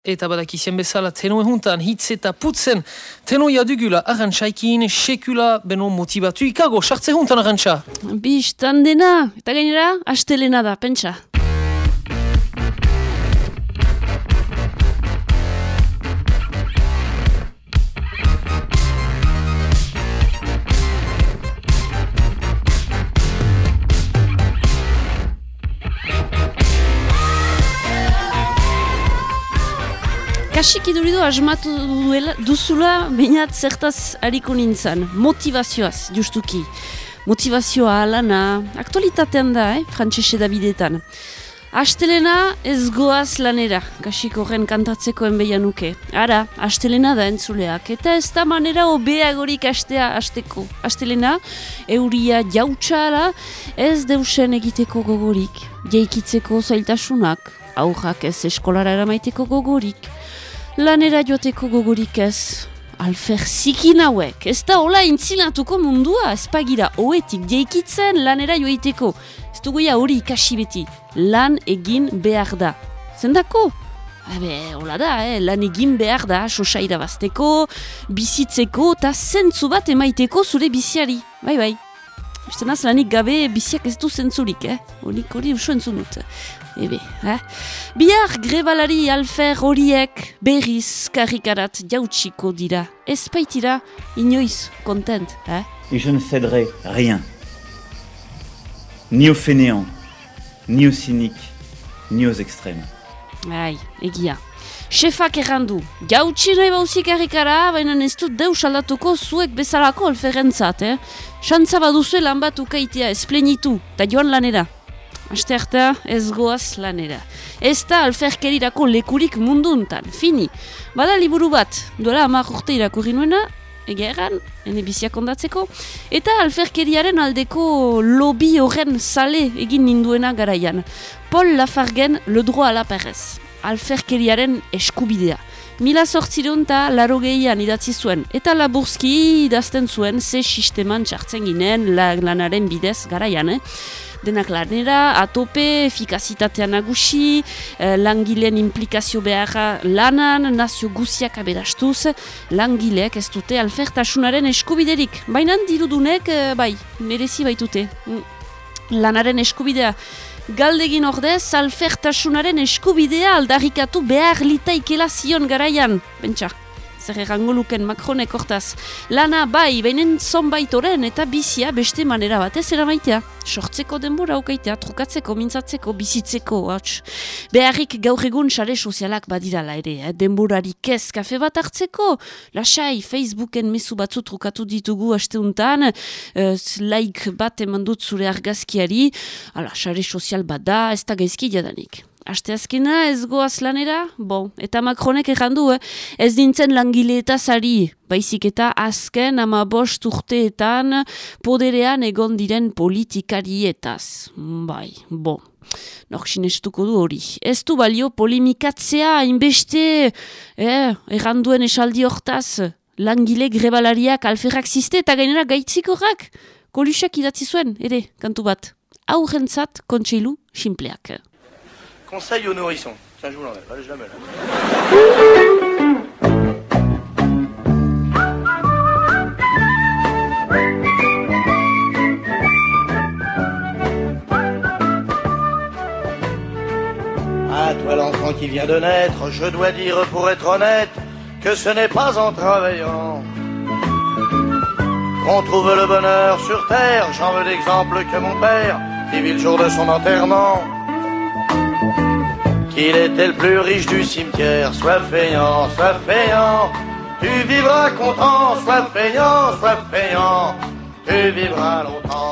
Eta badakizien bezala teno ehuntan hitz eta putzen teno jadugula arrantzaikin sekula beno motivatu ikago, sartze ehuntan arrantza. Bistan dena, eta gainera, astelena da, pentsa. Kasik iduridu asmatu duela, duzula bainat zertaz hariko nintzen, motivazioaz, justuki. Motivazioa alana, aktualitatean da, eh, frantxese Davidetan. Astelena ez goaz lanera, kasik horren kantatzeko enbeian nuke. Ara, astelena da entzuleak, eta ez da manera obeagorik astea asteko. Astelena, euria jautxara, ez deusen egiteko gogorik, jeikitzeko zailtasunak, aurrak ez eskolara eramaiteko gogorik, lanera joateko gogorik ez. Alfer zikin hauek, ez da hola intzilatuko mundua, ez pagira oetik deikitzen lanera joiteko. Ez duguia hori ikasi beti, lan egin behar da. Zendako? Habe, hola da, eh? lan egin behar da, sosa irabazteko, bizitzeko eta zentzu bat emaiteko zure biziari. Bai, bai. Beste naz, lanik gabe biziak ez du zentzurik, eh? Horik hori usu entzun dut. Ebe, eh? Bihar grebalari alfer horiek berriz karikarat jautsiko dira. Ez baitira inoiz kontent, eh? Et je ne céderai rien. Ni aux fainéants, ni aux cyniques, ni aux extrêmes. Ai, egia. Chefak errandu, jautsi nahi bauzik karikara, baina ez dut deus aldatuko zuek bezalako alferentzat, eh? Xantza baduzue lan bat ukaitea, esplenitu, eta joan lanera. Aste harta ez goaz lanera. Ez da alferkerirako lekurik munduntan, fini. Bada liburu bat, duela amak urte irakurri nuena, egeran, ene biziak ondatzeko, eta alferkeriaren aldeko lobby horren sale egin ninduena garaian. Paul Lafargen le droit à la perez. Alferkeriaren eskubidea. Mila sortzireun eta laro gehian idatzi zuen, eta laburzki idazten zuen ze sisteman txartzen ginen lanaren bidez garaian, eh? Denak lanera, atope, efikazitatea nagusi, eh, langileen implikazio beharra lanan, nazio guziak aberastuz, langileek ez dute alfertasunaren eskubiderik. Baina dirudunek, eh, bai, merezi baitute. Mm. Lanaren eskubidea. Galdegin ordez, alfertasunaren eskubidea aldarrikatu behar litaikela zion garaian. Bentsa zer errango luken Macronek hortaz. Lana bai, beinen zonbait oren eta bizia beste manera batez eramaitea. Sortzeko denbora aukaitea, trukatzeko, mintzatzeko, bizitzeko, hauts. Beharrik gaur egun sare sozialak badirala ere, eh? denborarik ez kafe bat hartzeko. Lasai, Facebooken mezu batzu trukatu ditugu asteuntan, uh, like bat eman dut zure argazkiari, ala, sare sozial bat da, ez da gaizki jadanik. Asteazkena ez goaz lanera? Bon, eta Macronek errandu, eh? ez dintzen langile eta zari, baizik eta azken ama bost urteetan poderean egon diren politikarietaz. Bai, bon. Nor sinestuko du hori. Ez du balio polimikatzea, inbeste, eh, erranduen esaldi hortaz, langile grebalariak alferrak ziste eta gainera gaitzikorak, kolusak idatzi zuen, ere, kantu bat. Aurrentzat kontseilu simpleak. Conseil aux nourrissons. Tiens, je vous l'enlève. Allez, je la mets là. Toi l'enfant qui vient de naître, je dois dire pour être honnête que ce n'est pas en travaillant qu'on trouve le bonheur sur terre. J'en veux l'exemple que mon père, qui vit le jour de son enterrement, qu'il était le plus riche du cimetière. Sois feignant, sois feignant, tu vivras content. Sois feignant, sois feignant, tu vivras longtemps.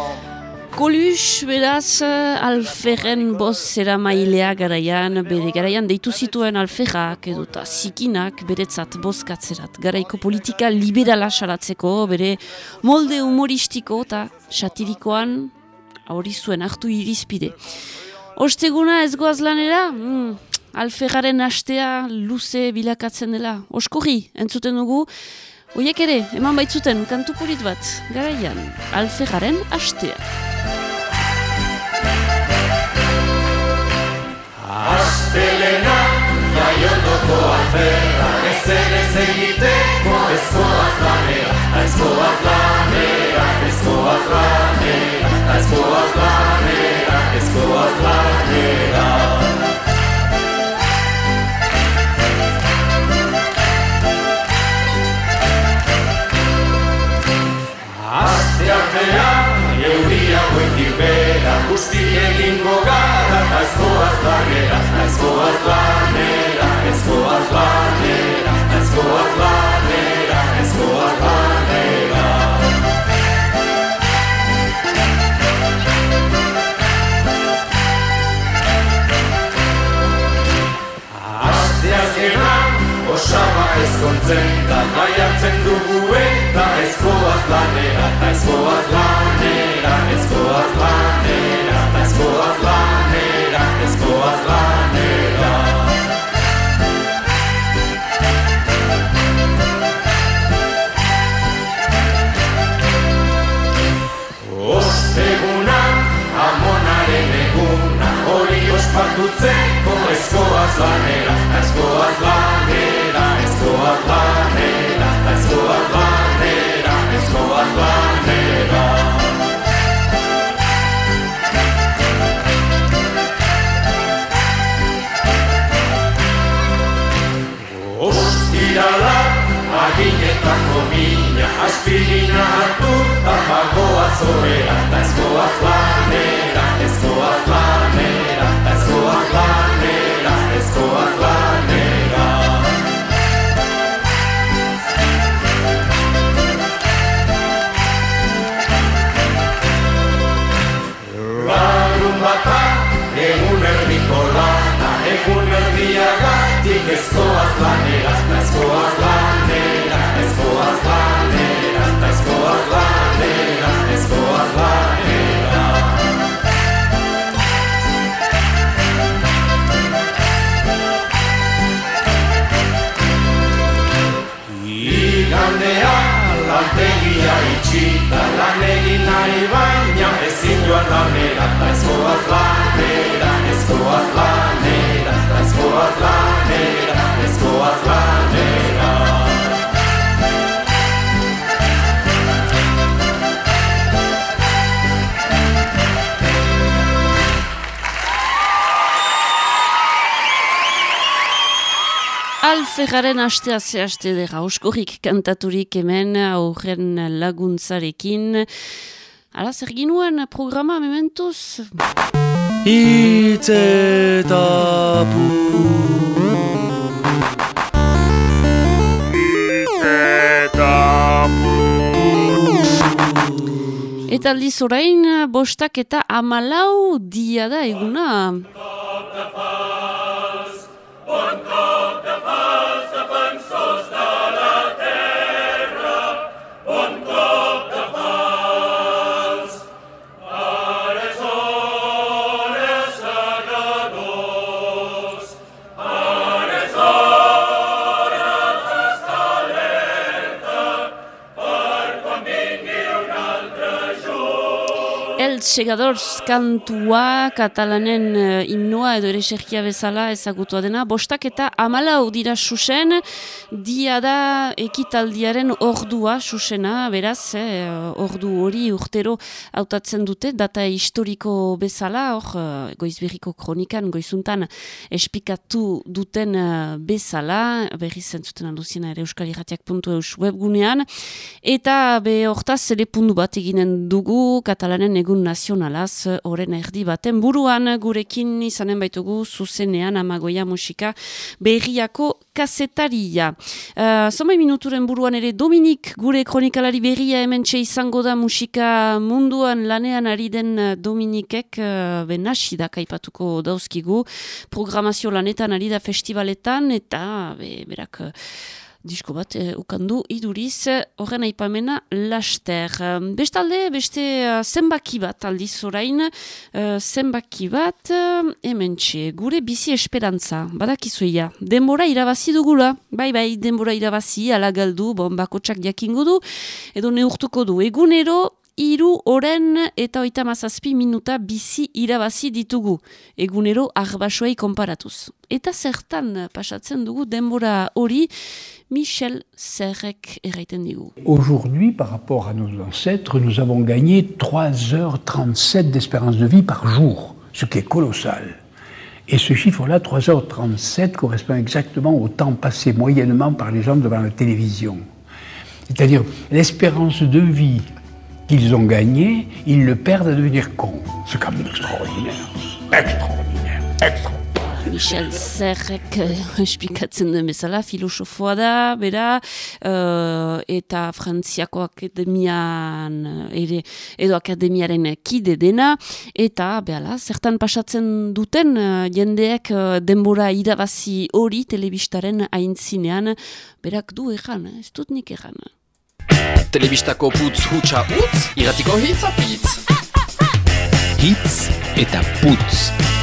Kolus, beraz, alferren boz zera mailea garaian, bere garaian deitu zituen alferrak edota zikinak beretzat bozkatzerat. Garaiko politika liberala salatzeko, bere molde humoristiko eta satirikoan hori zuen hartu irizpide. Osteguna ez goaz lanera, mm, alferraren astea luze bilakatzen dela. Oskorri, entzuten dugu, Oiek ere, eman baitzuten kantu bat, garaian, alferraren astea. Astelena, jaiotoko alferra Ezen ez egiteko ezkoaz lanera Ezkoaz lanera, ezkoaz lanera Ezkoaz lanera, ezkoaz lanera Asteartean, euria goitik bera egingo gara, ta ezkoaz lanera Ezkoaz lanera, Ezkoaz lanera, osaba ezkontzen da Gai hartzen dugu eta ezkoaz lanera Ta ezkoaz lanera, ezkoaz lanera Ta ezkoaz lanera, ezkoaz lanera. Osteguna, amonaren eguna Hori ospatutzeko ezkoaz lanera Ezkoaz lanera, ezkoaz lanera Ezkoaz lanera, ezkoaz lanera Ostirala, aginetako mina Aspirina hartu, tapagoa zoera Ta ezkoaz Es boas maneiras, nas boas maneiras, nas boas maneiras, nas boas maneiras, nas boas maneiras. Igandea, lantegia itxita, lan egin nahi baina, ezin joan lanera, naiz goaz lanera, naiz goaz lanera, naiz goaz lanera. Ezkoaz lanera Alferraren astea zehazte dira, oskorrik kantaturik hemen aurren laguntzarekin. Ala, zer ginuen programa mementuz? Hitz eta Eta aldiz orain, bostak eta amalau dia da eguna. El Segadors kantua, katalanen uh, himnoa edo ere serkia bezala ezagutua dena. Bostak eta amalau dira susen, dia da ekitaldiaren ordua susena, beraz, eh, ordu hori urtero hautatzen dute, data historiko bezala, hor, uh, goizberriko kronikan, goizuntan espikatu duten uh, bezala, berri zentzuten alduziena ere euskal irratiak.eus webgunean, eta be hortaz ere pundu bat eginen dugu, katalanen egun nazionalaz, horren erdi baten buruan gurekin izanen baitugu zuzenean amagoia musika berriako kasetaria. Uh, Zomai minuturen buruan ere Dominik gure kronikalari berria hemen izango da musika munduan lanean ari den uh, Dominikek uh, benasi da kaipatuko dauzkigu. Programazio lanetan ari da festivaletan eta be, berak... Uh, disko bat e, ukandu iduriz horren aipamena laster. Bestalde, beste uh, zenbaki bat aldiz orain, uh, zenbaki bat hemen txe, gure bizi esperantza, badakizuia, denbora irabazi dugula, bai bai, denbora irabazi, ala galdu, bon, bakotsak jakingo du, edo neurtuko du, egunero, iru oren eta oita mazazpi minuta bizi irabazi ditugu, egunero arbasoei konparatuz. Eta zertan pasatzen dugu denbora hori, Michel Serrek erraiten digu. Aujourd'hui, par rapport à nos ancêtres, nous avons gagné 3h37 d'espérance de vie par jour, ce qui est colossal. Et ce chiffre-là, 3h37, correspond exactement au temps passé moyennement par les gens devant la télévision. C'est-à-dire l'espérance de vie qu'ils ont gagnée, ils le perdent à devenir cons. C'est quand même extraordinaire. Extraordinaire. Extraordinaire. Michel Zerrek esplikatzen duen bezala, filosofoa da, bera, eh, eta Frantziako akademian, ere, edo akademiaren kide dena, eta, behala, zertan pasatzen duten, eh, jendeek eh, denbora irabazi hori telebistaren aintzinean, berak du egan, eh, ez dut nik egan. Telebistako putz hutsa utz, iratiko hitz apitz. Hitz eta putz.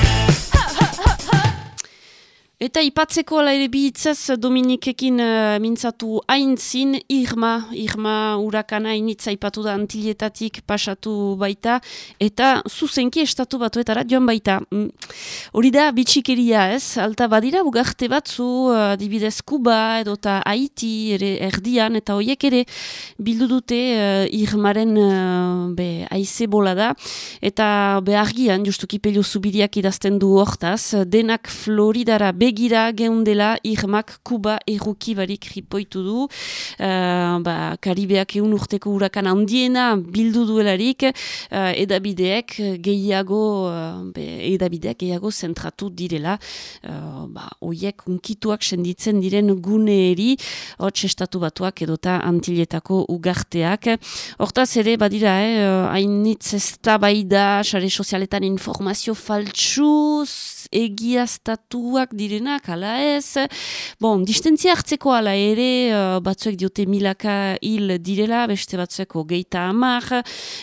Eta ipatzeko ala ere bihitzez Dominikekin uh, mintzatu aintzin Irma, Irma urakana initza ipatu da antilietatik pasatu baita eta zuzenki estatu batuetara joan baita. Mm. Hori da bitxikeria ez, alta badira bugarte batzu uh, dibidez Kuba edota Haiti ere erdian eta hoiek ere bildu dute uh, Irmaren uh, be, aize bola da eta behargian justuki pelio zubiriak idazten du hortaz, denak Floridara begira geundela Irmak Kuba erruki barik ripoitu du. Uh, ba, Karibeak egun urteko urakan handiena bildu duelarik uh, edabideek gehiago uh, be, edabideak gehiago zentratu direla. Uh, ba, oiek unkituak senditzen diren guneeri hotx estatu batuak edota antiletako ugarteak. Hortaz ere, badira, eh, hainitz ez da sare sozialetan informazio faltsuz, egiaztatuak direnak, ala ez. Bon, distentzia hartzeko ala ere, uh, batzuek diote milaka hil direla, beste batzueko geita amar.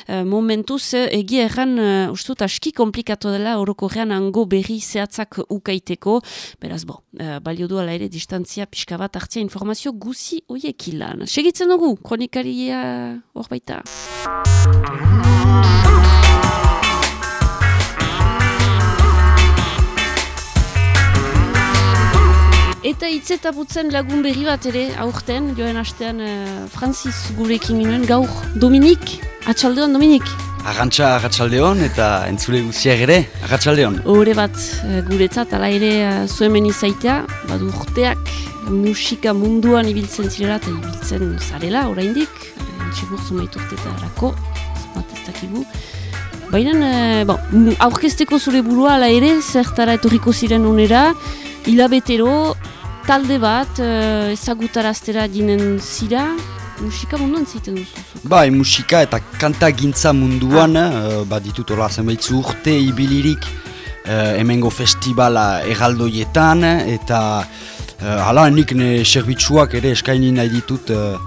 Uh, momentuz, egia erran, uh, ustut, aski komplikatu dela, horoko ango berri zehatzak ukaiteko. Beraz, bon, uh, balio du ala ere, distantzia pixka bat hartzia informazio guzi oiek ilan. Segitzen dugu, kronikaria hor baita. Eta itzeta butzen lagun berri bat ere, aurten, joen astean uh, Francis gurekin ginoen gaur. Dominik, atxaldeon Dominik. Arrantxa arratsaldeon eta entzule guziak ere, arratsaldeon. Hore bat uh, guretzat, ala ere uh, zuemen izaitea, badu urteak musika munduan ibiltzen zirela eta ibiltzen zarela, oraindik, entxigur zumaiturtetarako, bat ez dakigu. Baina, uh, bon, aurkezteko zure burua, ala ere, zertara etorriko ziren unera, hilabetero, talde bat uh, ezagutaraztera dinen zira, musika munduan zeiten duzu. Bai, musika eta kanta gintza munduan, ah. uh, ba ditut hola zenbait urte ibilirik uh, emengo festivala erraldoietan, eta uh, hala nik ne serbitzuak ere eskaini nahi ditut uh,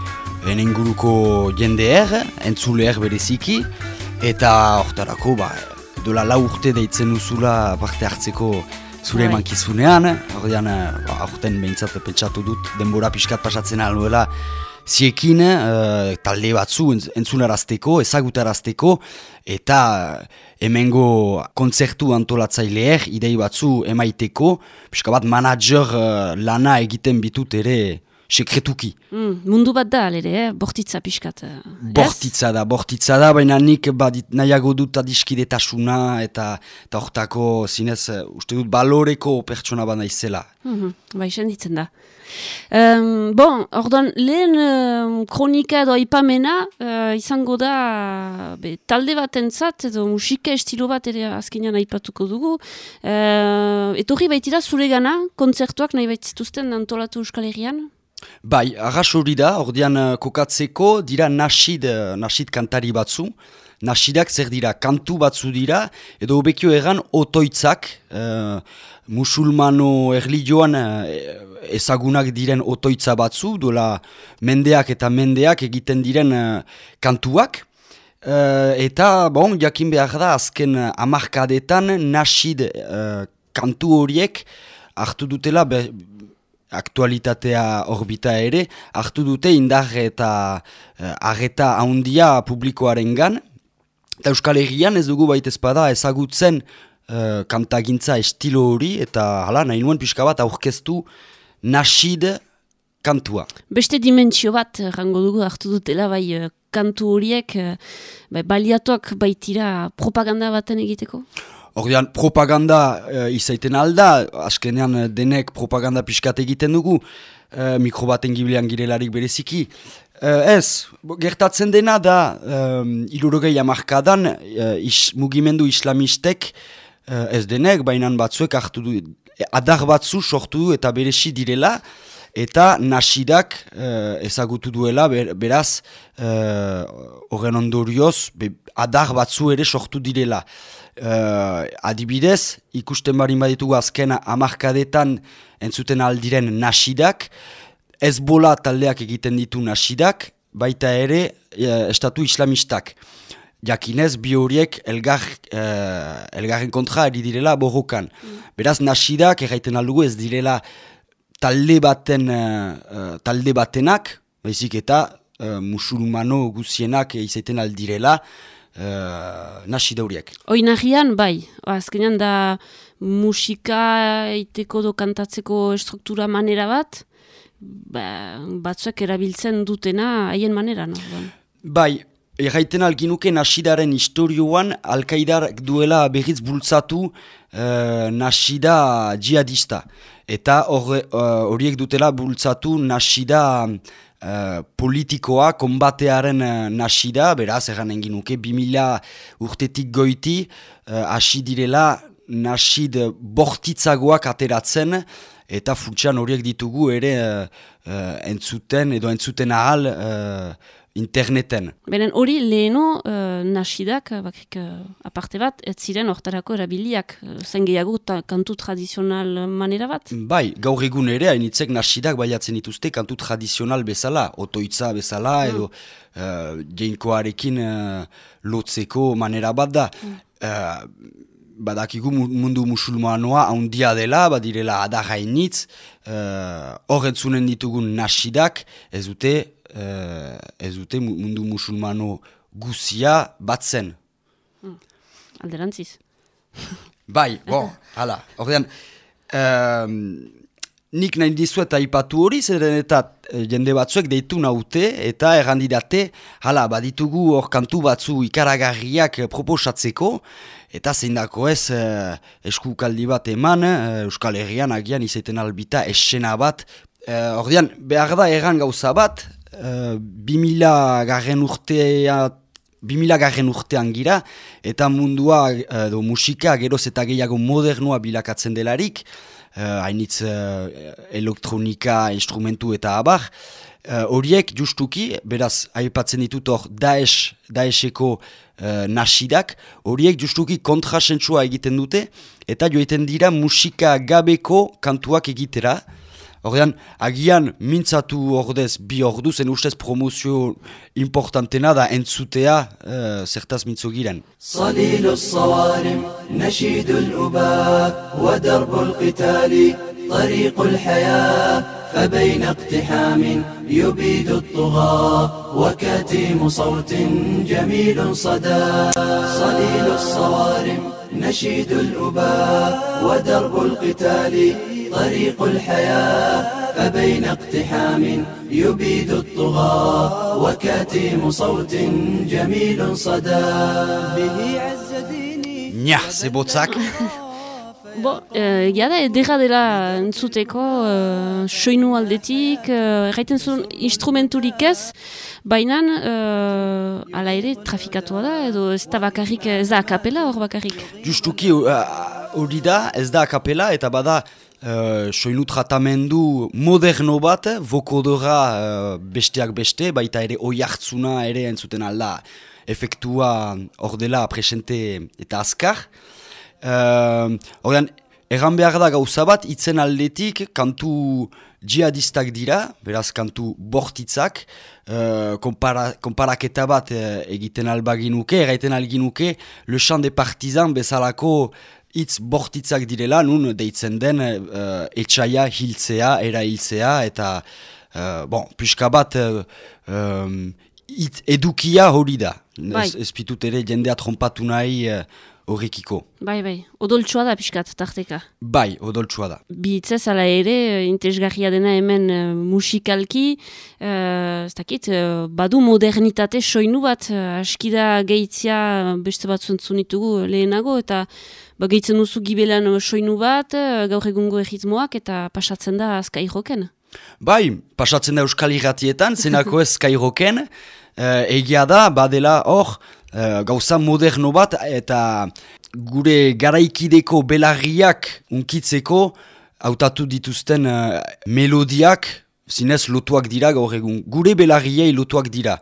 enenguruko jendeer, entzuleer bereziki, eta hortarako, ba, dola lau urte deitzen duzula parte hartzeko zure bai. emankizunean, ordean, ba, aurten behintzat pentsatu dut denbora pixkat pasatzen alduela, ziekin uh, talde batzu entzunarazteko, ezagutarazteko, eta hemengo kontzertu antolatzaileer, idei batzu emaiteko, pixka bat manager uh, lana egiten bitut ere, sekretuki. Mm, mundu bat da, alere, eh? bortitza pixkat. Eh, bortitza da, bortitza da, baina nik badit, nahiago dut adiskidetasuna eta eta hortako zinez, uh, uste dut baloreko pertsona bat naizela. Mm -hmm, bai, senditzen da. Um, bon, orduan, lehen um, kronika edo aipamena uh, izango da be, talde bat entzat, edo musika estilo bat ere azkenean aipatuko dugu. Uh, etorri baitira zure gana, kontzertuak nahi baitzituzten antolatu Euskal Herrian? Bai, arras hori da, ordean uh, kokatzeko, dira nasid, uh, nasid kantari batzu. Nasidak zer dira, kantu batzu dira, edo obekio egan otoitzak, uh, musulmano erlidioan uh, ezagunak diren otoitza batzu, dola mendeak eta mendeak egiten diren uh, kantuak. Eta, bon, jakin behar da, azken amarkadetan nasid kantu horiek hartu dutela, aktualitatea orbita ere, hartu dute indar eta uh, arreta haundia publikoaren gan, Eta Euskal Herrian ez dugu baita ezpada ezagutzen uh, kantagintza estilo hori, eta hala, nahi nuen pixka bat aurkeztu nasid kantua. Beste dimentsio bat, rango dugu, hartu dutela bai eh, kantu horiek, bai, baliatuak baitira propaganda baten egiteko? Ordean, propaganda uh, izaiten alda, askenean eh, denek propaganda pixkat egiten dugu, uh, mikro baten gibilean girelarik bereziki. Uh, ez, gertatzen dena da, um, ilurogei amarkadan, uh, is, mugimendu islamistek, uh, ez denek, bainan batzuek hartu du, adar batzu sortu eta beresi direla, eta nasidak uh, ezagutu duela, beraz, horren uh, ondorioz, be, adar batzu ere sortu direla. Uh, adibidez, ikusten barin baditugu azken amarkadetan entzuten aldiren nasidak, ez bola taldeak egiten ditu nasidak, baita ere uh, estatu islamistak. Jakinez, bi horiek elgar, uh, elgarren kontra eri direla borrokan. Mm. Beraz, nasidak erraiten aldugu ez direla talde baten uh, talde batenak, baizik eta uh, musulmano guzienak izaiten aldirela, uh, nasi dauriak. Oinagian, bai, azkenean da musika eiteko do kantatzeko estruktura manera bat, ba, batzuek erabiltzen dutena haien manera, no? Bai, erraiten alginuke nasidaren historioan, alkaidar duela berriz bultzatu uh, nasida jihadista. Eta horiek dutela bultzatu nasida Eh, politikoa, konbatearen uh, nasida, beraz, egan engin nuke, 2000 urtetik goiti, uh, hasi direla nasid bortitzagoak ateratzen, eta funtsan horiek ditugu ere entzuten, edo entzuten ahal, interneten. Beren hori leheno uh, nasidak, bakrik uh, aparte bat, ez ziren hortarako erabiliak, uh, zen gehiago kantu tradizional manera bat? Bai, gaur egun ere, hainitzek nasidak baiatzen dituzte kantu tradizional bezala, otoitza bezala, mm. edo uh, jeinkoarekin uh, lotzeko manera bat da. Mm. Uh, badakigu mundu musulmanoa haundia dela, badirela adarrainitz, hor uh, ditugun nasidak, ez dute uh, ez dute mundu musulmano guzia batzen. Hmm. Alderantziz. bai, bo, hala, ordean, um, nik nahi dizuet aipatu hori, zeren eta eh, jende batzuek deitu naute, eta errandidate, hala, baditugu hor kantu batzu ikaragarriak proposatzeko, eta zein dako ez uh, eskukaldi bat eman, Euskal Herrian agian izaten albita esena bat, uh, ordean, behar da erran gauza bat, uh, 2000 garren urtea 2000 garren urtean gira, eta mundua, edo musika, geroz eta gehiago modernua bilakatzen delarik, uh, hainitz uh, elektronika, instrumentu eta abar, horiek justuki, beraz, aipatzen ditut hor Daesh, Daesheko uh, nasidak, horiek justuki kontrasentsua egiten dute, eta joiten dira musika gabeko kantuak egitera, Horrean, agian mintzatu ordez bi ordu zen ustez promozio importantena da entzutea uh, zertaz mintzo giren. Sawarim, nashidu l'uba, wa darbu l'qitali, tariqu l'haya, فبين اقتحام يبيد الطغى وكاتم صوت جميل صدى صليل الصوارم نشيد الأباء ودرب القتال طريق الحياة فبين اقتحام يبيد الطغاة وكاتم صوت جميل صدى. به عز ديني. نيا سيبوتساك Bo, eh, da, edera dela entzuteko, uh, soinu aldetik, uh, erraiten zuen instrumenturik ez, baina uh, ala ere trafikatua da, edo ez da bakarrik, ez da akapela hor bakarrik? Justuki hori da, ez da akapela, eta bada Uh, soinu tratamendu moderno bat, vokodora uh, besteak beste, baita ere oi hartzuna ere entzuten alda efektua hor dela presente eta azkar. Uh, Erran behar da gauza bat, itzen aldetik kantu jihadistak dira, beraz kantu bortitzak, uh, kompara, komparaketa bat egiten albaginuke, erraiten alginuke, le chant de partizan bezalako hitz bortitzak direla, nun deitzen den uh, etxaia hiltzea, era hiltzea, eta uh, bon, pixka bat uh, um, it, edukia hori da. Bai. Ez, ez pitut ere jendea trompatu nahi eh, horrekiko. Bai, bai, odoltsua da pixkat, tarteka. Bai, odoltsua da. Bihitzez, ala ere, eh, interesgarria dena hemen eh, musikalki, uh, ez dakit, eh, badu modernitate soinu bat, uh, askida gehitzia eh, beste bat ditugu lehenago, eta ba, gehitzen duzu gibelan eh, soinu bat, eh, gaur egungo erritmoak, eta pasatzen da azkai joken. Bai, pasatzen da Euskal Irratietan, zenako ez Skyrocken, eh, egia da, badela hor, eh, gauza moderno bat, eta gure garaikideko belarriak unkitzeko, hautatu dituzten eh, melodiak, zinez lotuak dira gaur egun, gure belarriei lotuak dira.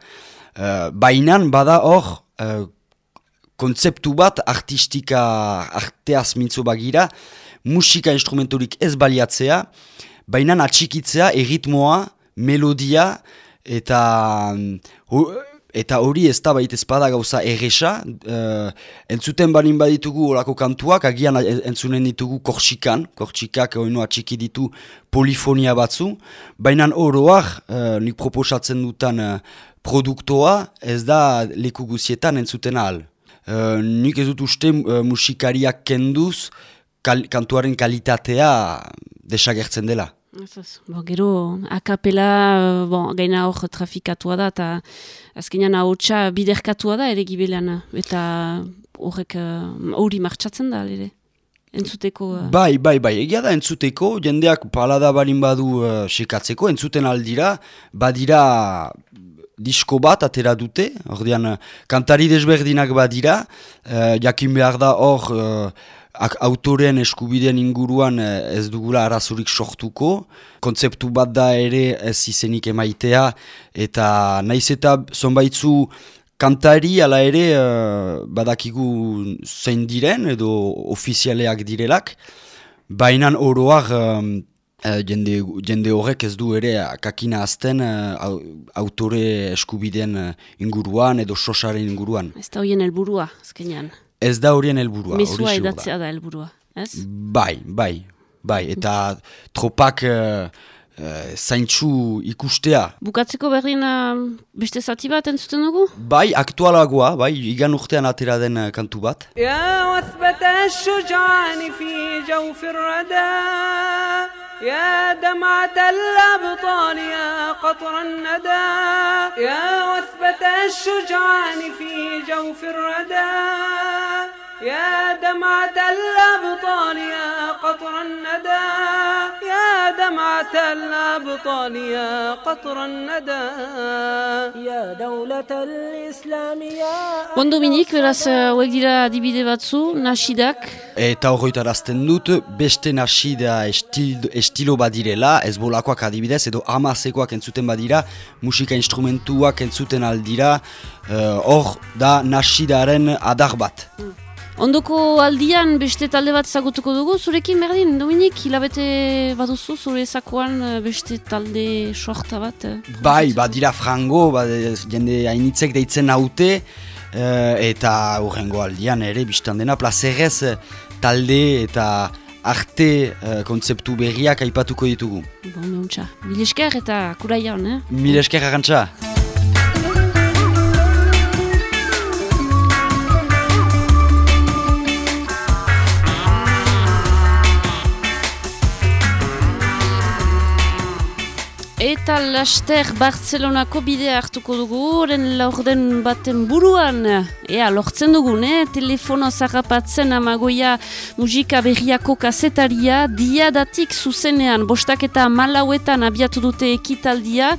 Eh, bainan bada hor, eh, kontzeptu bat artistika arteaz mintzo bagira, musika instrumentorik ez baliatzea, baina atxikitzea erritmoa, melodia, eta hu- eta hori ez da baita ezpada gauza erresa, uh, entzuten balin baditugu olako kantuak, agian en- entzunen ditugu korsikan, korsikak oino atxiki ditu polifonia batzu, baina oroak, uh, nik proposatzen dutan uh, produktoa, ez da leku guzietan entzuten ahal. Uh, nik ez dut uste uh, musikariak kenduz, kal, kantuaren kalitatea desagertzen dela. Bo, gero, akapela, eh, bon, gaina hor trafikatua da, eta azkenean ahotsa biderkatua da ere gibelan, eta horrek eh, hori martxatzen da, ere, entzuteko... eh, Bai, bai, bai, egia da entzuteko, jendeak palada balin badu uh, sekatzeko, entzuten aldira, badira disko bat atera dute, ordean uh, kantari desberdinak badira, uh, jakin behar da hor uh, autoren eskubideen inguruan uh, ez dugula arazurik sortuko, kontzeptu bat da ere ez izenik emaitea, eta naiz eta zonbaitzu kantari ala ere uh, badakigu zein diren edo ofizialeak direlak, bainan oroak um, eh, jende, jende horrek ez du ere kakina azten uh, au, autore eskubideen inguruan edo sosaren inguruan. Ez da horien helburua, azkenean. Ez da horien helburua. Mezua edatzea da helburua, ez? Bai, bai, bai, eta tropak uh, uh, zaintxu ikustea. Bukatzeko berrin uh, beste zati bat entzuten dugu? Bai, aktualagoa, bai, igan urtean atera den uh, kantu bat. Ja, oazbeta fi jaufirrada يا دمعة الأبطال يا قطر الندى يا وثبة الشجعان في جوف الردى. يا دمعة الأبطال يا قطر الندى يا دمعة الأبطال يا قطر الندى يا دولة الإسلام يا Bon Dominik, beraz, eh, hauek dira adibide batzu, nasidak, Eta horretarazten dut, beste nasida estil, estilo badirela, ez bolakoak adibidez, edo amazekoak entzuten badira, musika instrumentuak entzuten aldira, eh, hor da nasidaren adar bat. Ondoko aldian beste talde bat zagutuko dugu, zurekin berdin, Dominik, hilabete baduzu, zure zakoan eh, beste talde soarta bat. eh? Bai, badira frango, bad, jende hainitzek deitzen haute, eh, eta hurrengo aldian ere, biztan dena, plazerrez talde eta arte eh, kontzeptu berriak aipatuko ditugu. Bon, meuntxa. Bilesker eta kuraia hon, eh? Mil esker agantza. Eta laster Bartzelonako bidea hartuko dugu, oren laurden baten buruan, ea, lortzen dugun, eh? telefono zarrapatzen amagoia musika berriako kasetaria, diadatik zuzenean, bostak eta malauetan abiatu dute ekitaldia,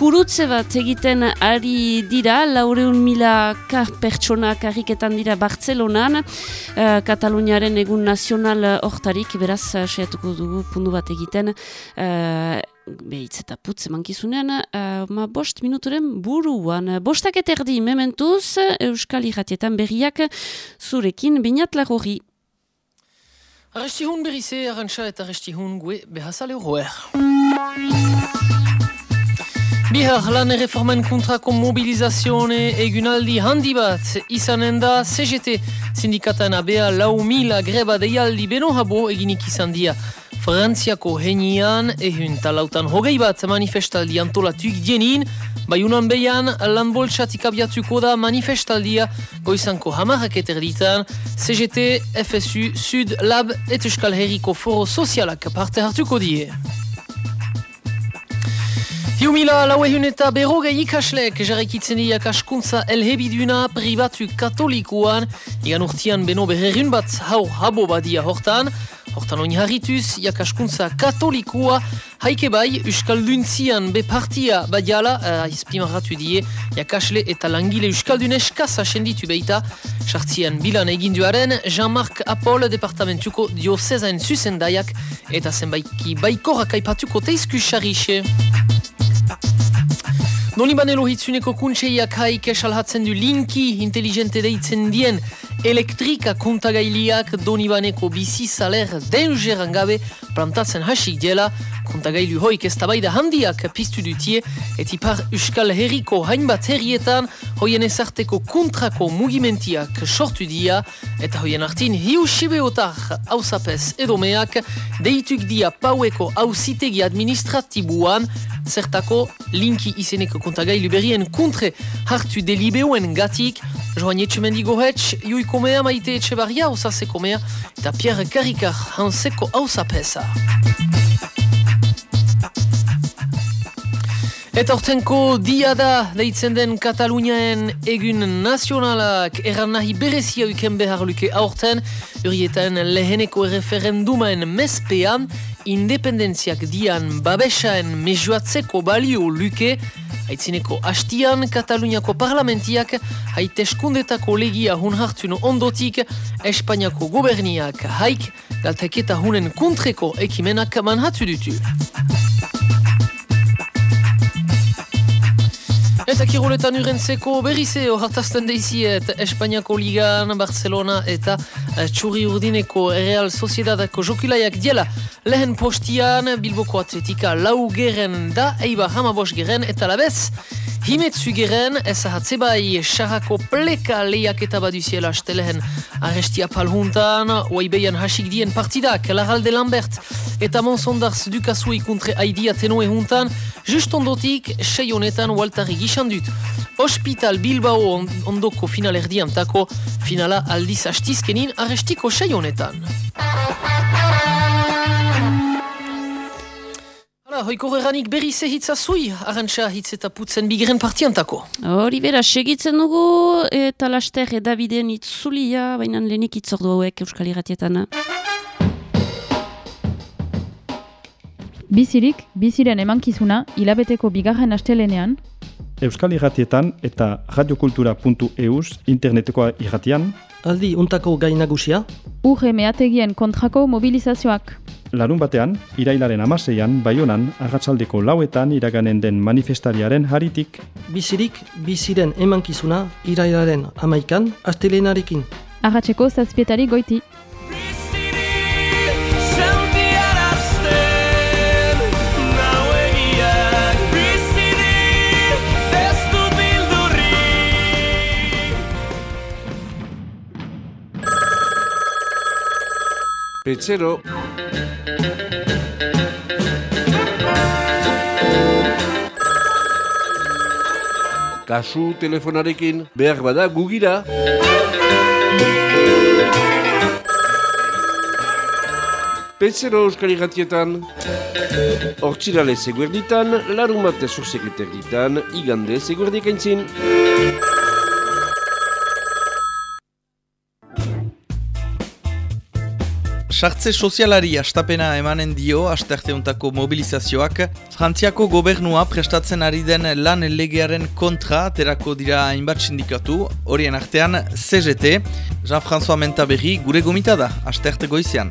kurutze bat egiten ari dira, laureun mila ka pertsona karriketan dira Bartzelonan, eh, Kataluniaren egun nazional hortarik, beraz, eh, saiatuko dugu pundu bat egiten, eh, behitz eta putz emankizunean, uh, ma bost minuturen buruan. Bostak eta erdi mementuz, Euskal Irratietan berriak zurekin binat lagorri. Arrestihun berrize, arantxa eta arrestihun gue behazale horroer. Bihar lan erreformen kontrako mobilizazione egunaldi handi bat izanen da CGT sindikatan abea lau mila greba deialdi beno habo eginik izan dia. Frantziako henian ehun talautan hogei bat manifestaldi antolatuik dienin, Baiunan behian, lan boltsatik abiatuko da manifestaldia goizanko hamarrak eterditan, CGT, FSU, Sud, Lab eta Euskal Herriko Foro Sozialak parte hartuko die. Hiumila lau ehun eta berrogei ikaslek jarraikitzen diak askuntza elhebiduna privatu katolikuan, igan urtean beno berrerun bat hau habo badia hortan, hortan oin harrituz, jakaskuntza katolikua, haike bai, Euskalduntzian be partia badiala, uh, izpimarratu die, jakasle eta langile Euskaldun eskasa senditu beita, sartzian bilan eginduaren, Jean-Marc Apol, departamentuko diocesain zuzendaiak, eta zenbaiki baikorrak aipatuko teizku xarixe. Noli banelo hitzuneko kuntseiak haik esalhatzen du linki inteligente deitzen dien elektrika kontagailiak donibaneko bizi saler dengeran gabe plantatzen hasik diela, kontagailu hoik ez tabaida handiak piztu dutie, et ipar Euskal Herriko hainbat herrietan hoien ezarteko kontrako mugimentiak sortu dia, eta hoien artin hiu sibeotar hausapez edomeak deituk dia paueko hausitegi administratibuan, zertako linki izeneko kontagailu berrien kontre hartu delibeoen gatik, joan etxemendigo hetx, jui komea maite etxe barria osase komea, eta Pierre Karikar hanseko hausapesa. Eta ortenko dia da deitzen den Kataluniaen egun nazionalak. Erran nahi berezia uken behar luke aurten, urietan leheneko referendumaen mespean, independentziak dian babesaen mejuatzeko balio luke, Haitzineko hastian, Kataluniako parlamentiak haiteskundetako legia hun hartun ondotik, Espainiako goberniak haik, galteketa hunen kontreko ekimenak manhatu dutu. Eta kiroletan urentzeko berrize hartazten deiziet Espainiako Ligan, Barcelona eta uh, Txurri Urdineko Real Sociedadako jokilaiak diela. Lehen postian Bilboko Atletika lau geren da Eibar hamabos geren eta labez Himetzu geren, ez ahatze bai xarrako pleka lehiak eta baduziela aste lehen arrestia palhuntan, oai behan hasik dien partidak, Laralde Lambert eta Monsondarz dukazu ikuntre aidia tenoe huntan, just ondotik, sei honetan waltari gisan dut. Hospital Bilbao ondoko final erdian tako, finala aldiz hastizkenin arrestiko sei honetan. Hoiko erranik berri ze hitza zui, arantxa hitz eta putzen bigren partiantako. Hori bera, segitzen dugu eta laster edabideen itzulia, baina lehenik itzordu hauek Euskal Irratietan. Bizirik, biziren emankizuna, hilabeteko bigarren astelenean, Euskal Irratietan eta radiokultura.eus interneteko irratian, Aldi, untako gainagusia? UG meategien kontrako mobilizazioak. larun batean, irailaren amaseian, baionan, agatzaldeko lauetan iraganen den manifestariaren haritik, Bizirik, biziren emankizuna, irailaren amaikan, astelenarekin. Arratxeko zazpietari goiti. Petzero. Kasu telefonarekin behar bada gugira. Petzero euskal irratietan. Hortzirale seguerditan, larumate zorsekreterditan, igande seguerdik aintzin. Sartze sozialari astapena emanen dio astearteuntako mobilizazioak Frantziako gobernua prestatzen ari den lan legearen kontra terako dira hainbat sindikatu, horien artean CGT, Jean-François Mentaberri gure gomita da, astearte goizian.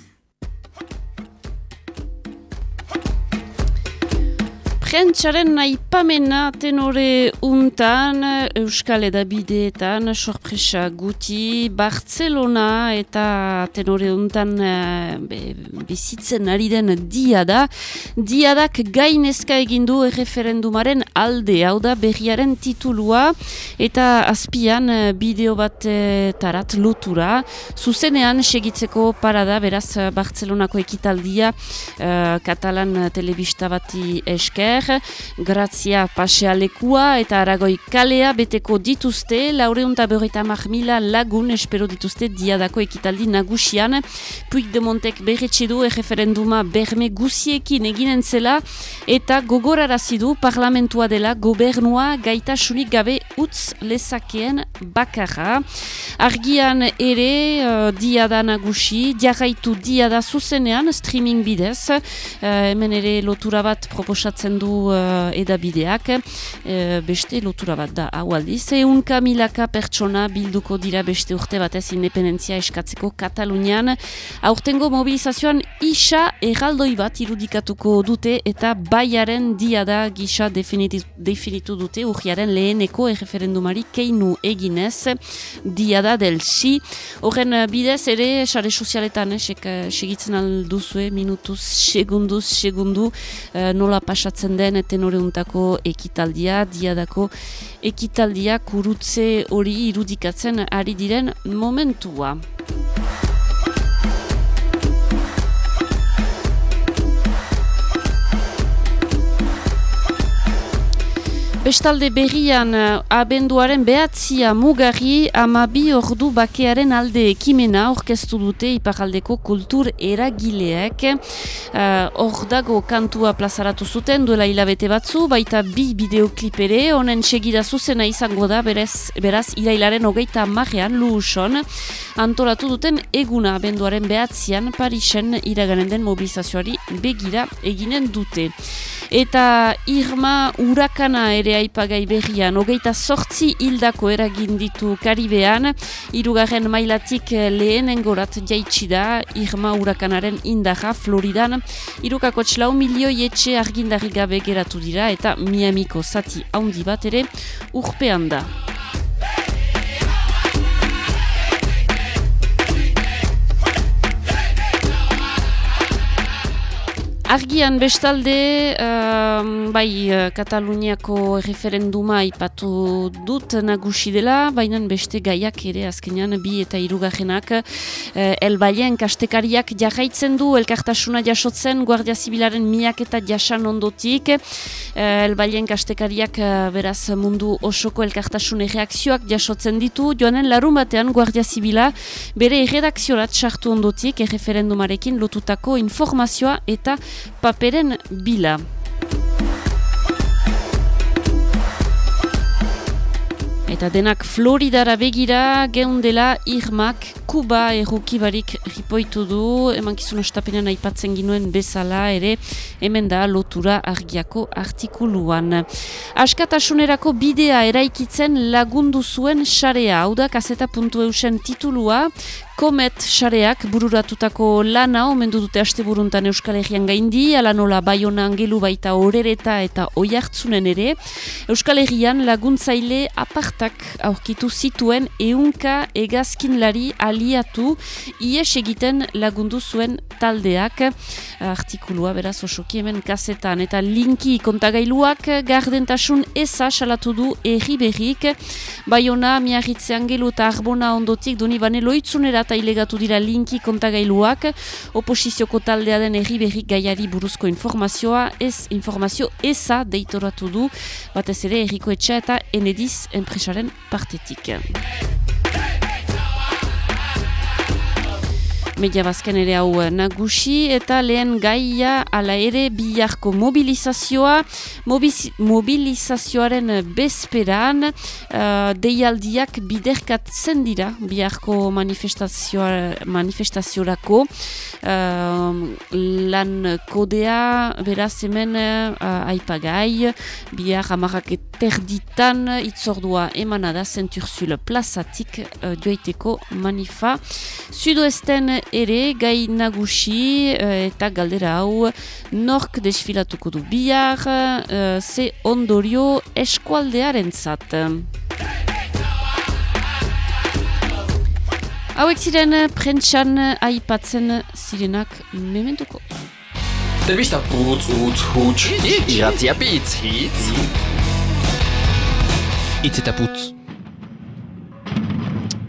Prentsaren aipamena tenore untan, Euskal Edabideetan, sorpresa guti, Barcelona eta tenore untan eh, be, bizitzen ari den dia da. Diadak gainezka egindu erreferendumaren alde, hau da berriaren titulua eta azpian eh, bideo bat eh, tarat lotura. Zuzenean segitzeko parada, beraz Barcelonako ekitaldia, uh, katalan telebista bati esker, grazia pasealekua eta aragoi kalea beteko dituzte, laureunta berreita mila lagun espero dituzte diadako ekitaldi nagusian, Puig de Montek berretxe du erreferenduma berme guziekin eginen zela eta gogorarazi du parlamentua dela gobernua gaitasunik gabe utz lezakeen bakarra. Argian ere uh, diada nagusi, diagaitu diada zuzenean streaming bidez, uh, hemen ere lotura bat proposatzen du uh, edabideak, uh, beste lotura bat da hau aldiz. Eunka milaka pertsona bilduko dira beste urte batez independentzia eskatzeko Katalunian. Aurtengo mobilizazioan isa erraldoi bat irudikatuko dute eta baiaren diada gisa definitu, dute urriaren leheneko erreferendumari keinu eginez diada del si. Horren bidez ere sare sozialetan eh, segitzen alduzue minutuz, segunduz, segundu uh, nola pasatzen den tenoreuntako ekitaldia, diadako ekitaldia kurutze hori irudikatzen ari diren momentua. Bestalde berrian abenduaren behatzia mugarri ama bi ordu bakearen alde ekimena orkestu dute iparaldeko kultur eragileek. Uh, dago kantua plazaratu zuten duela hilabete batzu, baita bi bideoklip ere, honen segida zuzena izango da, beraz, beraz irailaren hogeita marrean luuson, antolatu duten eguna abenduaren behatzian Parisen iraganen den mobilizazioari begira eginen dute. Eta Irma Urakana ere aipagai berrian, hogeita sortzi hildako eragin ditu Karibean, irugarren mailatik lehenengorat jaitsi da Irma Urakanaren indaja Floridan, irukako txlau milioi etxe argindarri gabe geratu dira eta Miamiko zati handi bat ere urpean da. Argian bestalde, uh, bai, Kataluniako referenduma ipatu dut nagusi dela, baina beste gaiak ere azkenean bi eta irugarrenak uh, elbaien kastekariak jarraitzen du elkartasuna jasotzen Guardia Zibilaren miak eta jasan ondotik. Uh, elbaien kastekariak uh, beraz mundu osoko elkartasun reakzioak jasotzen ditu, joanen larun batean Guardia Zibila bere erredakziorat sartu ondotik erreferendumarekin lotutako informazioa eta paperen bila. Eta denak Floridara begira, geundela Irmak Kuba errukibarik ripoitu du, eman kizun ostapenean aipatzen ginuen bezala ere, hemen da lotura argiako artikuluan. Askatasunerako bidea eraikitzen lagundu zuen sarea, hau da kaseta puntu eusen titulua, Komet sareak bururatutako lana omendu dute aste buruntan Euskal Herrian gaindi, ala nola baiona angelu baita orereta eta oiartzunen ere. Euskal Herrian laguntzaile apartak aurkitu zituen eunka egazkinlari aliatu ies egiten lagundu zuen taldeak. Artikulua beraz osoki hemen kasetan eta linki kontagailuak gardentasun eza salatu du erri berrik. Baiona miarritze angelu eta arbona ondotik doni bane loitzunera eta ilegatu dira linki kontagailuak, oposizioko taldea den erri berrik gaiari buruzko informazioa, ez informazio eza deitoratu du, batez ere erriko etxa eta enediz enpresaren partetik. Media bazken ere hau nagusi eta lehen gaia ala ere biharko mobilizazioa mobilizazioaren bezperan uh, deialdiak biderkatzen dira biharko manifestaziorako. Uh, lan kodea beraz hemen uh, aipagai bihar amarrak eterditan itzordua emanada zenturzule plazatik uh, joiteko manifa. Sudoesten ere gai nagusi eh, eta galdera hau nork desfilatuko du bihar eh, ze ondorio eskualdearen zat. Hauek ziren prentxan aipatzen zirenak mementuko. Telebista putz, utz, huts, iratzia pitz, hitz. Itz eta putz.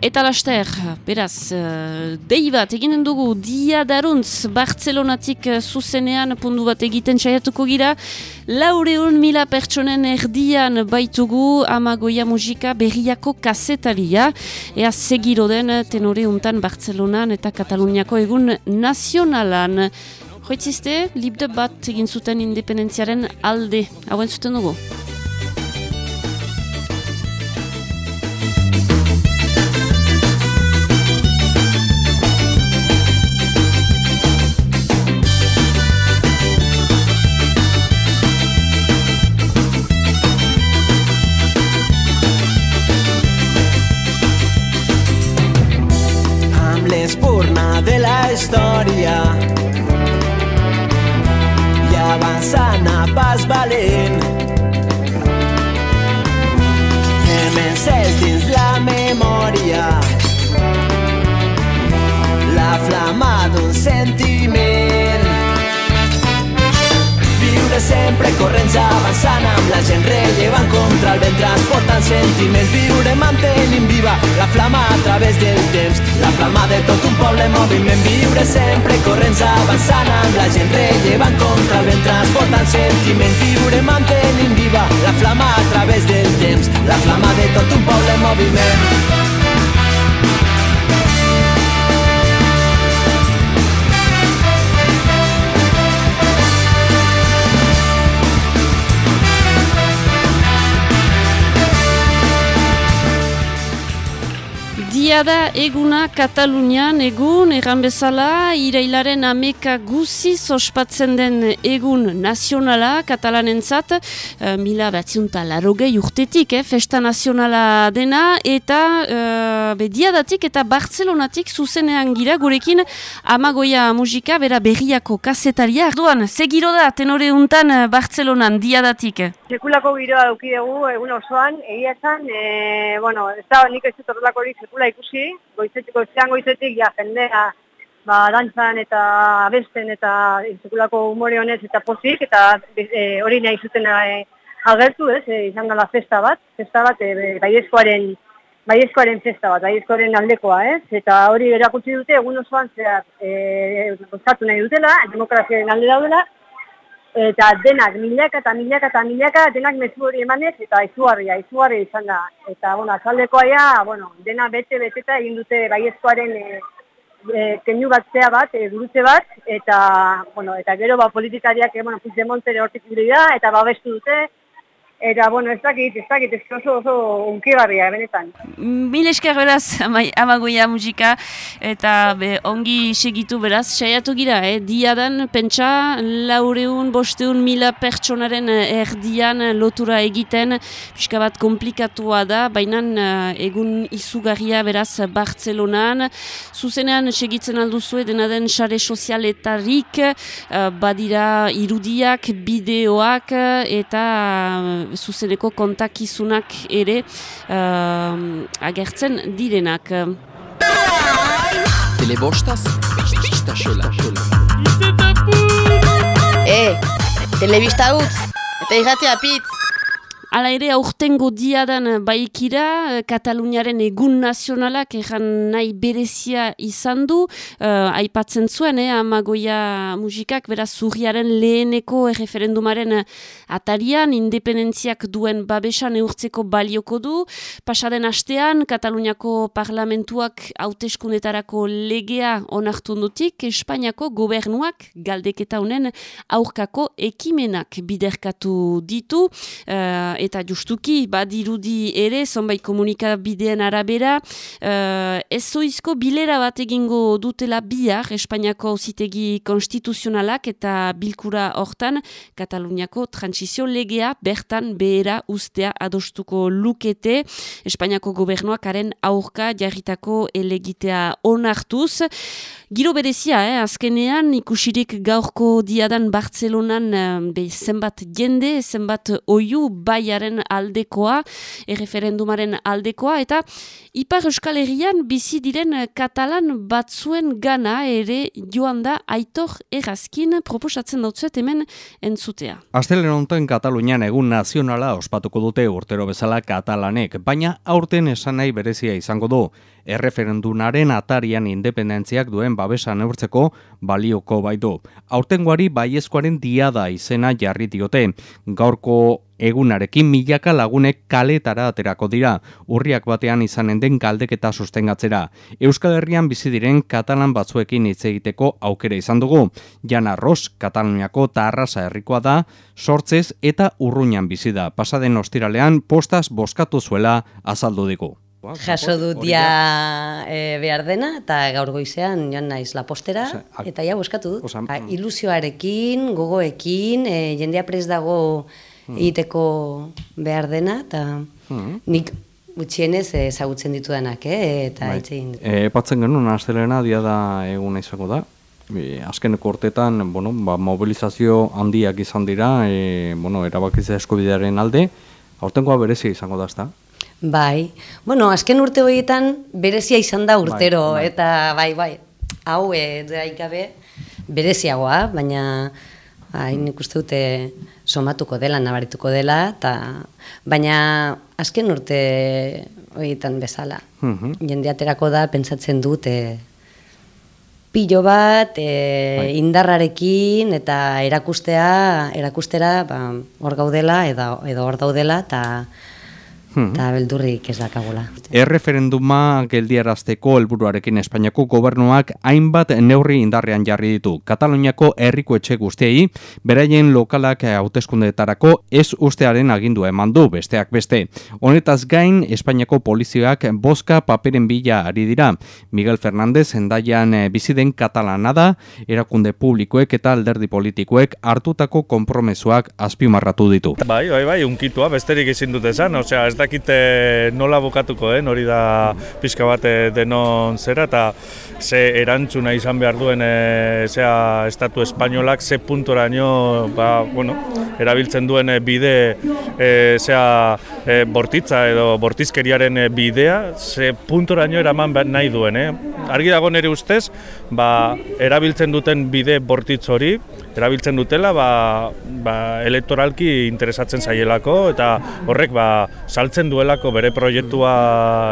Eta laster, beraz, uh, dei bat eginen dugu dia daruntz Bartzelonatik uh, zuzenean pundu bat egiten saiatuko gira. Laureun mila pertsonen erdian baitugu amagoia musika berriako kasetaria. Ea segiro den tenore untan Bartzelonan eta Kataluniako egun nazionalan. Hoitzizte, libde bat egin zuten independentziaren alde. Hauen zuten dugu. Eguna Katalunian egun, erran bezala, irailaren ameka guziz ospatzen den egun nazionala katalanentzat, uh, mila batziunta larogei urtetik, eh, festa nazionala dena, eta uh, be, diadatik eta Bartzelonatik zuzenean gira gurekin amagoia musika bera berriako kasetaria. Arduan, segiro da tenore untan Bartzelonan diadatik? Sekulako giroa dauki dugu egun osoan, egia esan, e, bueno, ez da nik ez dut sekula ikusi, goizetik, goizean goizetik, ja, jendea, ba, dantzan eta abesten eta sekulako umore honez eta pozik, eta e, hori nahi zuten e, agertu, ez, e, izan dela festa bat, festa bat, e, baiezkoaren, baiezkoaren festa bat, baiezkoaren aldekoa, ez, eta hori erakutsi dute egun osoan zehar, e, nahi dutela, demokraziaren alde daudela, eta denak milaka eta milaka eta milaka denak mezu hori emanez eta izugarria, izugarria izan da. Eta, bueno, azaldekoa ja, bueno, dena bete beteta egin dute baiezkoaren e, e, keinu bat zea bat, e, gurutze bat, eta, bueno, eta gero ba, politikariak, e, bueno, Puigdemontere hortik da, eta babestu dute, Eta, bueno, ez dakit, ez dakit, ez oso, oso unkigarria, benetan. Mil esker beraz, amagoia musika, eta be, ongi segitu beraz, saiatu gira, eh? diadan, pentsa, laureun, bosteun, mila pertsonaren erdian lotura egiten, pixka bat komplikatua da, baina egun izugarria beraz Bartzelonan, zuzenean segitzen alduzue dena den sare sozialetarik, badira irudiak, bideoak, eta zuzeneko kontakizunak ere agertzen direnak. Telebostaz, pista xola. E, telebista utz, eta irratea pitz. Hala ere, aurtengo diadan baikira, Kataluniaren egun nazionalak erran nahi berezia izan du, uh, aipatzen zuen, eh, amagoia musikak, beraz, zurriaren leheneko referendumaren atarian, independentziak duen babesan eurtzeko balioko du. Pasaden astean, Kataluniako parlamentuak hauteskundetarako legea onartu dutik, Espainiako gobernuak galdeketa honen aurkako ekimenak biderkatu ditu, uh, eta justuki badirudi ere zonbait komunikabideen arabera uh, ez bilera bat egingo dutela bihar Espainiako auzitegi konstituzionalak eta bilkura hortan Kataluniako transizio legea bertan behera ustea adostuko lukete. Espainiako gobernuak haren aurka jarritako elegitea onartuz Giro berezia, eh? azkenean ikusirik gaurko diadan Bartzelonan eh, be, zenbat jende, zenbat oiu baiaren aldekoa, erreferendumaren aldekoa, eta Ipar Euskal Herrian bizi diren katalan batzuen gana ere joan da aitor errazkin proposatzen dautzuet hemen entzutea. Astelen honetan Katalunian egun nazionala ospatuko dute urtero bezala katalanek, baina aurten esan nahi berezia izango du erreferendunaren atarian independentziak duen babesa neurtzeko balioko baitu. Aurtengoari baiezkoaren diada izena jarri diote. Gaurko egunarekin milaka lagunek kaletara aterako dira, urriak batean izanen den galdeketa sustengatzera. Euskal Herrian bizi diren katalan batzuekin hitz egiteko aukera izan dugu. Jana Ros, Kataluniako tarrasa herrikoa da, sortzez eta urruñan bizi da. Pasaden ostiralean postaz boskatu zuela azaldu digu. Jaso dut dia e, behar dena, eta gaur goizean joan naiz lapostera, eta ja buskatu dut. A, ilusioarekin, gogoekin, e, jendea prez dago egiteko behar dena, eta nik gutxienez ezagutzen ditudanak, eh, eta Bai. hitz egin dut. E, patzen genuen, astelena dia da eguna izango da. E, azkeneko urtetan, bueno, ba, mobilizazio handiak izan dira, e, bueno, erabakitza eskubidearen alde, aurtengoa berezia izango da, ezta? Bai, bueno, azken urte horietan berezia izan da urtero, bai. eta bai, bai, hau e, gabe bereziagoa, baina bai, nik uste dute somatuko dela, nabarituko dela, eta baina azken urte horietan bezala. Mhm. Jende aterako da, pentsatzen dut, e, pilo bat, e, indarrarekin, eta erakustea, erakustera, ba, hor gaudela, edo, edo hor daudela, eta. Eta beldurrik ez dakagula. Erreferenduma geldiarazteko helburuarekin Espainiako gobernuak hainbat neurri indarrean jarri ditu. Kataluniako herriko etxe guztiei, beraien lokalak hauteskundeetarako ez ustearen agindua eman du besteak beste. Honetaz gain, Espainiako polizioak boska paperen bila ari dira. Miguel Fernández endaian eh, bizi den katalana da, erakunde publikoek eta alderdi politikoek hartutako konpromesuak azpimarratu ditu. Bai, bai, bai, unkitua, besterik ezin dut esan, osea, ez dakite nola bukatuko, eh? hori da pixka bat eh, denon zera, eta ze erantzuna izan behar duen e, zea estatu espainolak, ze puntoraino, ba, bueno, erabiltzen duen eh, bide, e, zea e, bortitza edo bortizkeriaren eh, bidea, ze puntoraino eraman nahi duen, eh? Argi dago nire ustez, ba, erabiltzen duten bide bortitz hori, erabiltzen dutela ba, ba, elektoralki interesatzen zaielako eta horrek ba, saltzen duelako bere proiektua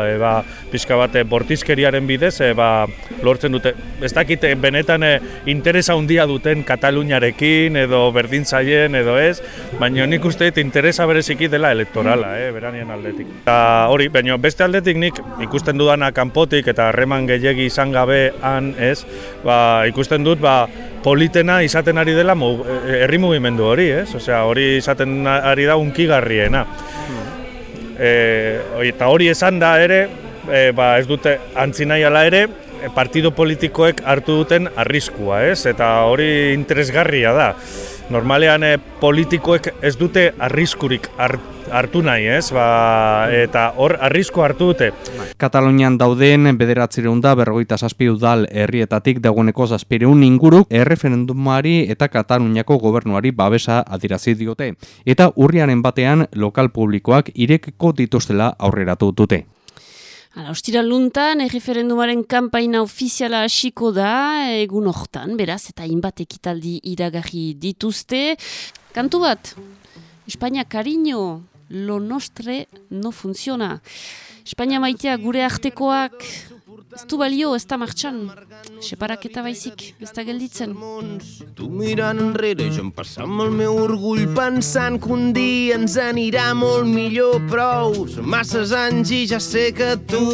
e, ba, pixka bat e, bortizkeriaren bidez e, ba, lortzen dute. Ez dakite benetan e, interesa handia duten Kataluniarekin edo berdin zaien edo ez, baina nik uste dut interesa bereziki dela elektorala, eh, beranien aldetik. Eta hori, baina beste aldetik nik ikusten dudana kanpotik eta harreman gehiegi izan gabe han ez, ba, ikusten dut ba, politena izaten ari dela mu- eh, herri mugimendu hori, ez? Osea, hori izaten ari da unkigarriena. E, eta hori esan da ere, e, ba, ez dute antzi nahi ala ere, partido politikoek hartu duten arriskua, ez? Eta hori interesgarria da. Normalean politikoek ez dute arriskurik hart- hartu nahi, ez? Ba, eta hor arrisko hartu dute. Katalunian dauden bederatzireun da berrogeita zazpi udal herrietatik dagoeneko zazpireun inguru erreferendumari eta Kataluniako gobernuari babesa adirazi diote. Eta urriaren batean lokal publikoak irekiko dituztela aurreratu dute. Hala, ostira luntan, erreferendumaren kanpaina ofiziala hasiko da, egun hortan, beraz, eta hainbat ekitaldi iragarri dituzte. Kantu bat, Espainia cariño, lo nostre no funciona. Espainia maitea gure artekoak, ez du balio, ez da martxan. Separaketa baizik, ez da gelditzen. Tu mirant enrere, jo em passant el meu orgull pensant que un dia ens anirà molt millor, prou. Són masses anys i ja sé que tu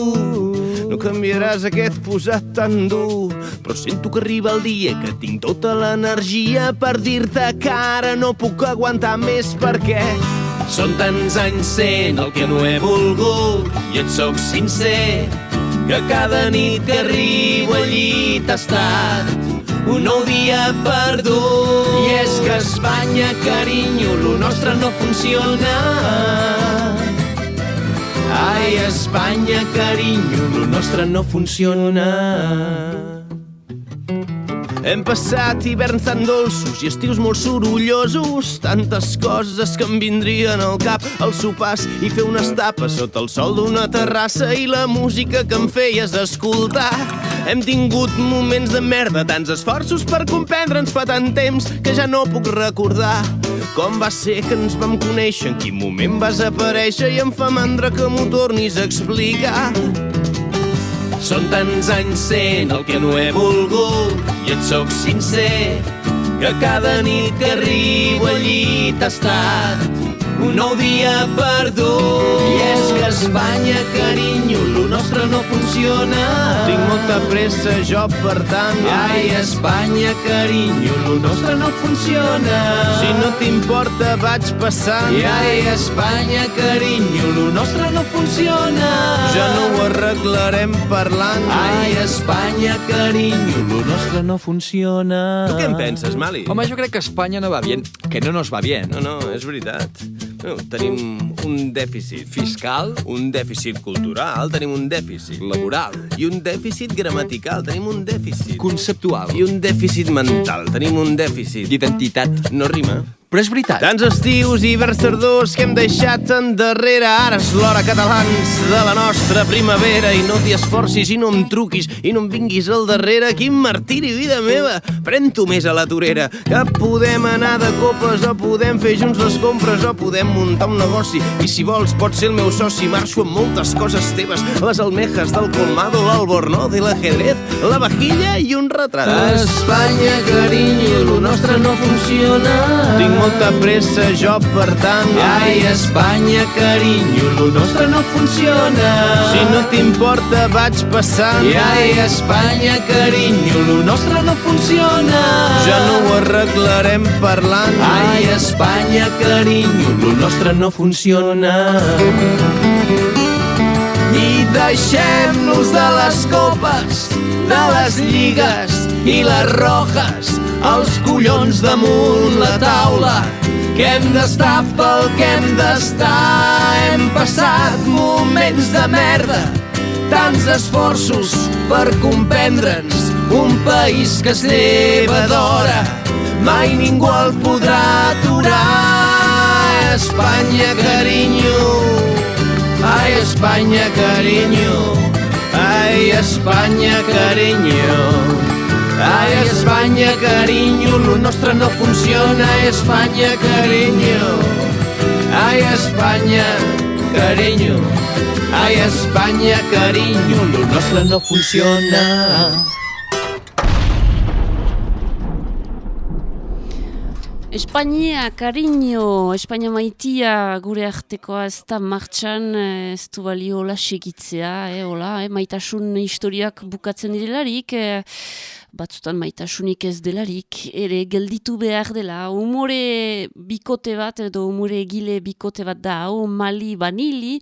no canviaràs aquest posat tan dur. Però sento que arriba el dia que tinc tota l'energia per dir-te que ara no puc aguantar més perquè són tants anys sent el que no he volgut i et sóc sincer que cada nit que arribo al llit ha estat un nou dia perdut. I és que Espanya, carinyo, lo nostre no funciona. Ai, Espanya, carinyo, lo nostre no funciona. Hem passat hiverns tan dolços i estius molt sorollosos, tantes coses que em vindrien al cap, el sopars i fer unes tapes sota el sol d'una terrassa i la música que em feies escoltar. Hem tingut moments de merda, tants esforços per comprendre'ns fa tant temps que ja no puc recordar com va ser que ens vam conèixer, en quin moment vas aparèixer i em fa mandra que m'ho tornis a explicar. Són tants anys sent el que no he volgut i et sóc sincer que cada nit que arribo al llit ha estat un nou dia perdut. I és que Espanya, carinyo, lo nostre no funciona. Tinc molta pressa, jo, per tant. Ai, Espanya, carinyo, lo nostre no funciona. Si no t'importa, vaig passant. I ai, Espanya, carinyo, lo nostre no funciona. Ja no ho arreglarem parlant. Ai, Espanya, carinyo, lo nostre no funciona. Tu què en penses, Mali? Home, jo crec que Espanya no va bien, que no nos va bien. No, no, és veritat. No, tenim un dèficit fiscal, un dèficit cultural, tenim un dèficit laboral i un dèficit gramatical, tenim un dèficit conceptual i un dèficit mental, tenim un dèficit d'identitat. No rima. Però és veritat. Tants estius i hiverns tardors que hem deixat endarrere. Ara és l'hora, catalans, de la nostra primavera. I no t'hi esforcis, i no em truquis, i no em vinguis al darrere. Quin martiri, vida meva! Pren-t'ho més a la torera, que podem anar de copes, o podem fer junts les compres, o podem muntar un negoci. I si vols, pots ser el meu soci. Marxo amb moltes coses teves. Les almejas del colmado, l'albornoz i l'ajedrez, la vajilla i un retrat. Espanya, carinyo, lo nostre no funciona. Tinc molta pressa, jo, per tant. Ai, Espanya, carinyo, lo nostre no funciona. Si no t'importa, vaig passant. I ai, Espanya, carinyo, lo nostre no funciona. Ja no ho arreglarem parlant. Ai, Espanya, carinyo, lo nostre no funciona. I deixem-nos de les copes, de les lligues i les rojes, els collons damunt la taula, que hem d'estar pel que hem d'estar. Hem passat moments de merda, tants esforços per comprendre'ns, un país que es lleva d'hora, mai ningú el podrà aturar. Espanya, carinyo, ai, Espanya, carinyo, ai, Espanya, carinyo. Ai, Espanya, carinyo, lo nostre no funciona. Espanya, carinyo. Ai, Espanya, carinyo. Ai, Espanya, carinyo, lo nostre no funciona. Espainia, kariño, Espainia maitia gure artekoa ez da martxan, ez du balio hola segitzea, eh, hola, eh, maitasun historiak bukatzen direlarik, eh, batzutan maitasunik ez delarik, ere gelditu behar dela, umore bikote bat, edo umore egile bikote bat da, hau Mali Banili,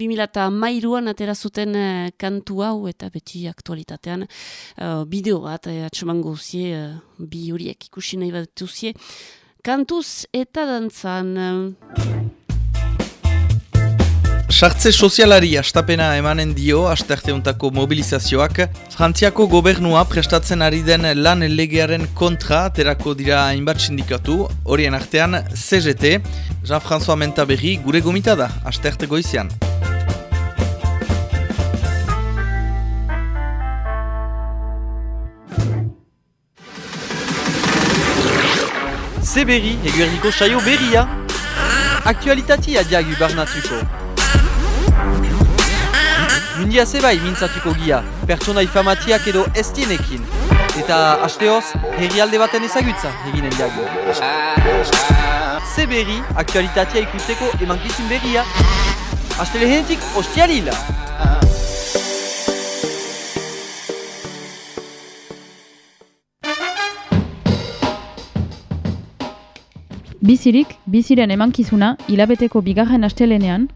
2000 mairuan atera zuten eh, kantu hau, eta beti aktualitatean, eh, bideo bat, eh, atseman gozie, eh, bi horiek ikusi nahi bat duzie, kantuz eta dantzan. Sartze sozialari astapena emanen dio asterteuntako mobilizazioak, Frantziako gobernua prestatzen ari den lan legearen kontra terako dira hainbat sindikatu, horien artean CGT, Jean-François Mentaberri gure gomita da, asterte goizian. Zeberri, eguerdiko saio berria. Aktualitatea diagu barnatuko. Mundia zebai mintzatuko gia, pertsona ifamatiak edo estienekin. Eta hasteoz, herrialde baten ezagutza eginen diagu. Zeberri, aktualitatea ikusteko emankizun berria. Astelehenetik ostialila. Bizirik, biziren emankizuna, hilabeteko bigarren astelenean,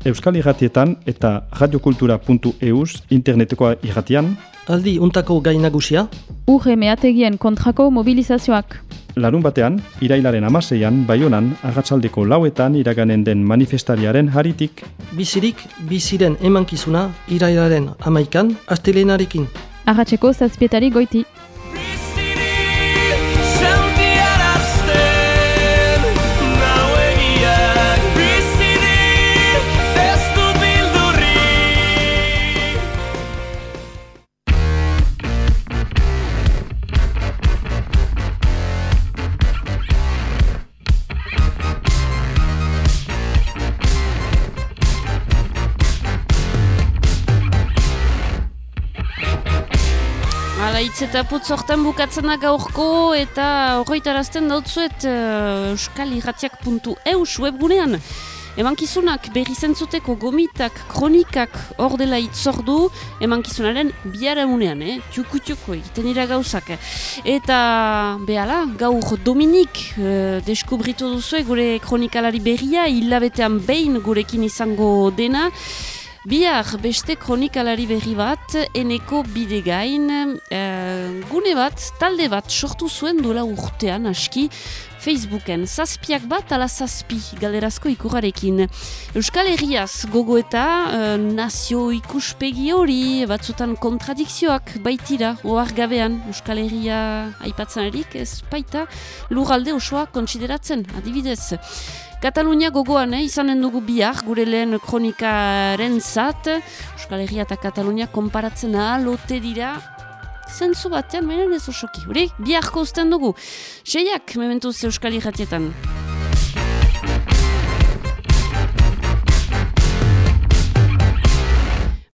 Euskal irratietan eta radiokultura.eus interneteko irratian, Aldi untako gainagusia, UG meategien kontrako mobilizazioak. larun batean, irailaren amaseian, baionan, agatzaldeko lauetan iraganen den manifestariaren haritik, bizirik, biziren emankizuna, irailaren amaikan, astelenarekin. Arratxeko zazpietari goiti. Hitz eta putz hortan bukatzena gaurko eta horretarazten dautzuet uh, euskalirratiak.eus webgunean. Emankizunak berri zentzuteko gomitak, kronikak hor dela itzordu, emankizunaren biara unean, eh? txuku-txuku egiten ira gauzak. Eta behala, gaur Dominik eh, deskubritu duzu gure kronikalari berria, hilabetean behin gurekin izango dena, Bihar beste kronikalari berri bat, eneko bide gain, eh, gune bat, talde bat sortu zuen dola urtean aski, Facebooken zazpiak bat ala zazpi galerazko ikurarekin. Euskal Herriaz gogo eta uh, nazio ikuspegi hori batzutan kontradikzioak baitira ohar gabean Euskal Herria aipatzen erik ez baita lurralde osoa kontsideratzen adibidez. Katalunia gogoan, eh, izanen dugu bihar, gure lehen kronikaren zat, Euskal Herria eta Katalunia konparatzen ahalote dira, zentzu batean, baina ez osoki, hori, biharko usten dugu. Seiak, mementuz Euskal Herriatietan.